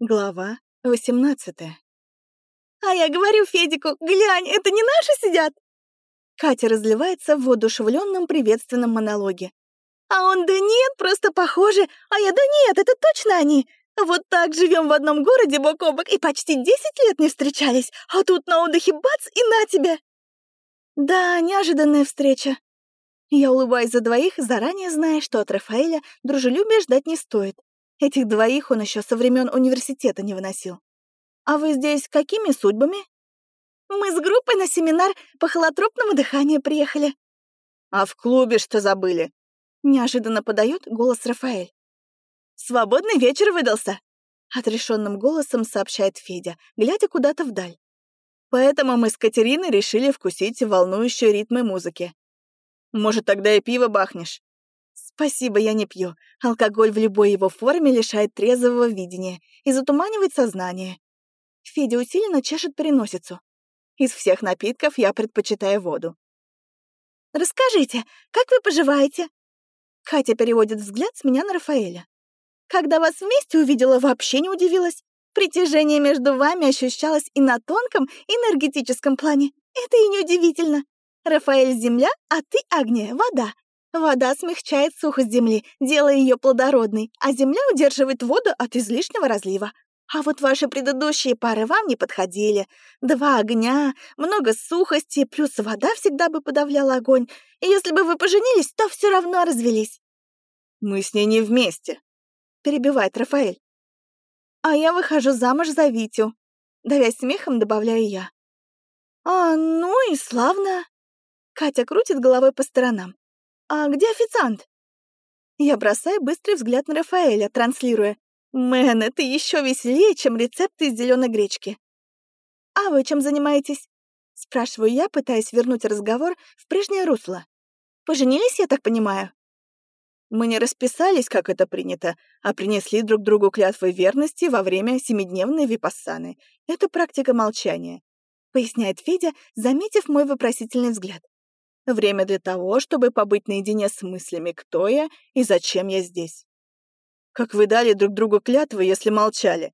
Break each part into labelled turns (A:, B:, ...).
A: Глава 18
B: «А я говорю Федику, глянь, это не наши сидят?»
A: Катя разливается в воодушевленном приветственном монологе.
B: «А он, да нет, просто похожи, а я, да нет, это точно они. Вот так живем в одном городе бок о бок и почти 10 лет не встречались, а тут на отдыхе бац и на тебе!»
A: Да, неожиданная встреча. Я улыбаюсь за двоих, заранее зная, что от Рафаэля дружелюбия ждать не стоит. Этих двоих он еще со времен университета не выносил. А вы здесь какими судьбами?
B: Мы с группой на семинар по холотропному дыханию приехали.
A: А в клубе что забыли? Неожиданно подает голос Рафаэль.
B: Свободный вечер выдался.
A: Отрешенным голосом сообщает Федя, глядя куда-то вдаль. Поэтому мы с Катериной решили вкусить волнующие ритмы музыки. Может, тогда и пиво бахнешь? Спасибо, я не пью. Алкоголь в любой его форме лишает трезвого видения и затуманивает сознание. Федя усиленно чешет переносицу. Из всех напитков я предпочитаю воду.
B: «Расскажите, как вы поживаете?»
A: Катя переводит взгляд с меня на Рафаэля.
B: «Когда вас вместе увидела, вообще не удивилась. Притяжение между вами ощущалось и на тонком, энергетическом плане. Это и неудивительно. Рафаэль — земля, а ты, Агния, — вода. Вода смягчает сухость земли, делая ее плодородной, а земля удерживает воду от излишнего разлива. А вот ваши предыдущие пары вам не подходили. Два огня, много сухости, плюс вода всегда бы подавляла огонь. И если бы вы поженились, то все равно развелись.
A: «Мы с ней не вместе», — перебивает Рафаэль.
B: «А я выхожу замуж за Витю», — давясь смехом, добавляю я. «А, ну и славно». Катя крутит головой по сторонам. «А где официант?» Я бросаю быстрый взгляд на Рафаэля, транслируя. «Мэн, это еще веселее, чем рецепты из зеленой гречки». «А вы чем занимаетесь?» Спрашиваю я, пытаясь вернуть разговор в прежнее русло. «Поженились, я так понимаю?»
A: Мы не расписались, как это принято, а принесли друг другу клятвы верности во время семидневной випассаны. Это практика молчания, — поясняет Федя, заметив мой вопросительный взгляд. Время для того, чтобы побыть наедине с мыслями, кто я и зачем я здесь. Как вы дали друг другу клятвы, если молчали?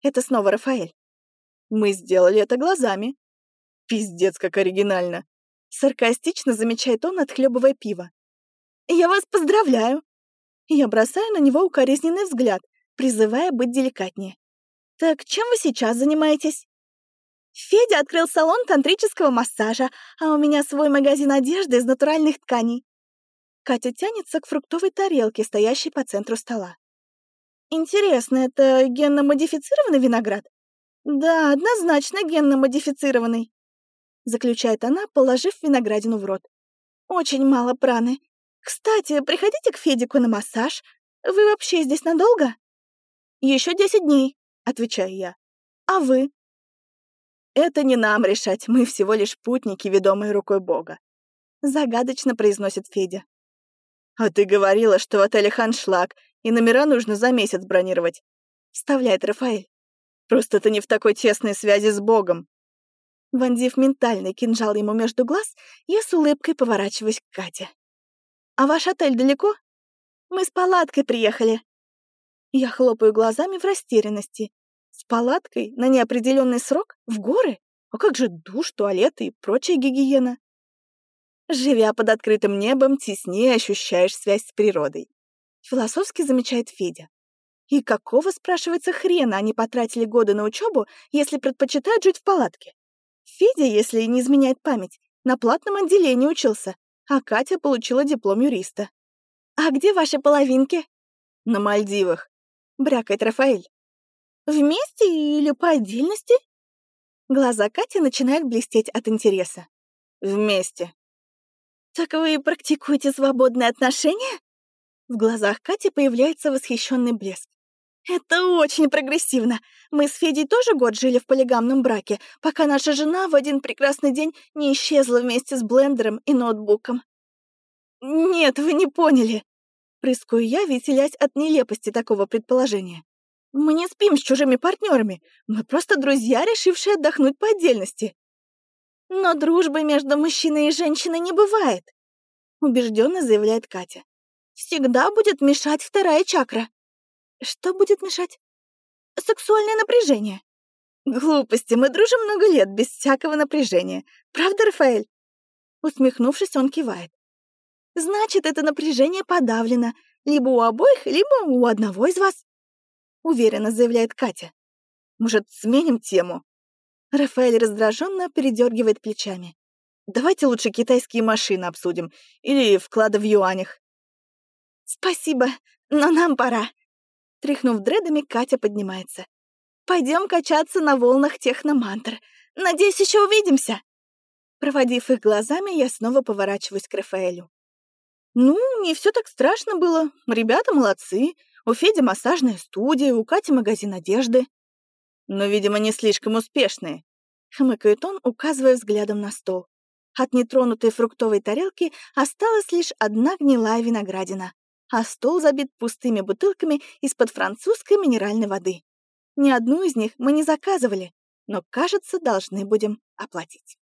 A: Это снова Рафаэль. Мы сделали это глазами. Пиздец, как оригинально. Саркастично замечает он, отхлебывая пиво.
B: «Я вас поздравляю!» Я бросаю на него укоризненный взгляд, призывая быть деликатнее. «Так чем вы сейчас занимаетесь?» Федя открыл салон тантрического массажа, а у меня свой магазин одежды из натуральных тканей. Катя тянется к фруктовой тарелке, стоящей по центру стола. Интересно, это генно-модифицированный виноград? Да, однозначно генно-модифицированный. Заключает она, положив виноградину в рот. Очень мало праны. Кстати, приходите к Федику на массаж. Вы вообще здесь надолго? Еще десять дней, отвечаю я. А вы?
A: Это не нам решать, мы всего лишь путники, ведомые рукой Бога. Загадочно произносит Федя. А ты говорила, что в отеле Ханшлаг, и номера нужно за месяц бронировать. Вставляет Рафаэль. Просто ты не в такой тесной связи с Богом. Вонзив ментальный кинжал ему между глаз, я с улыбкой поворачиваюсь к Кате. «А ваш отель далеко?» «Мы с палаткой приехали». Я хлопаю глазами в растерянности. С палаткой на неопределенный срок? В горы? А как же душ, туалет и прочая гигиена? Живя под открытым небом, теснее ощущаешь связь с природой. Философски замечает Федя. И какого, спрашивается, хрена они потратили годы на учебу, если предпочитают жить в палатке? Федя, если не изменяет память, на платном отделении учился, а Катя получила диплом юриста. «А где ваши половинки?» «На Мальдивах», — брякает Рафаэль. Вместе или по отдельности? Глаза Кати начинают блестеть от интереса. Вместе. Так вы практикуете свободные отношения? В глазах Кати появляется восхищенный блеск. Это очень прогрессивно. Мы с Федей тоже год жили в полигамном браке, пока наша жена в один прекрасный день не исчезла вместе с блендером и ноутбуком. Нет, вы не поняли. Прыскаю я, веселясь от нелепости такого предположения. Мы не спим с чужими партнерами. Мы просто друзья, решившие отдохнуть по отдельности. Но дружбы между мужчиной и женщиной не бывает, убежденно заявляет Катя. Всегда будет мешать вторая чакра. Что будет мешать?
B: сексуальное напряжение.
A: Глупости, мы дружим много лет, без всякого напряжения. Правда, Рафаэль? Усмехнувшись, он кивает.
B: Значит, это напряжение подавлено. Либо у обоих, либо у одного из вас. Уверенно заявляет Катя.
A: Может, сменим тему?
B: Рафаэль раздраженно передергивает плечами.
A: Давайте лучше китайские машины обсудим. Или вклады в юанях.
B: Спасибо, но нам пора. Тряхнув дредами, Катя поднимается. Пойдем качаться на волнах техномантр. Надеюсь, еще увидимся. Проводив их глазами, я снова поворачиваюсь к Рафаэлю.
A: Ну, не все так страшно было. Ребята молодцы. У Феди массажная студия, у Кати магазин одежды. Но, видимо, не слишком успешные. Хмыкает он, указывая взглядом на стол. От нетронутой фруктовой тарелки осталась лишь одна гнилая виноградина, а стол забит пустыми бутылками из-под французской минеральной воды. Ни одну из них мы не заказывали, но, кажется, должны будем оплатить.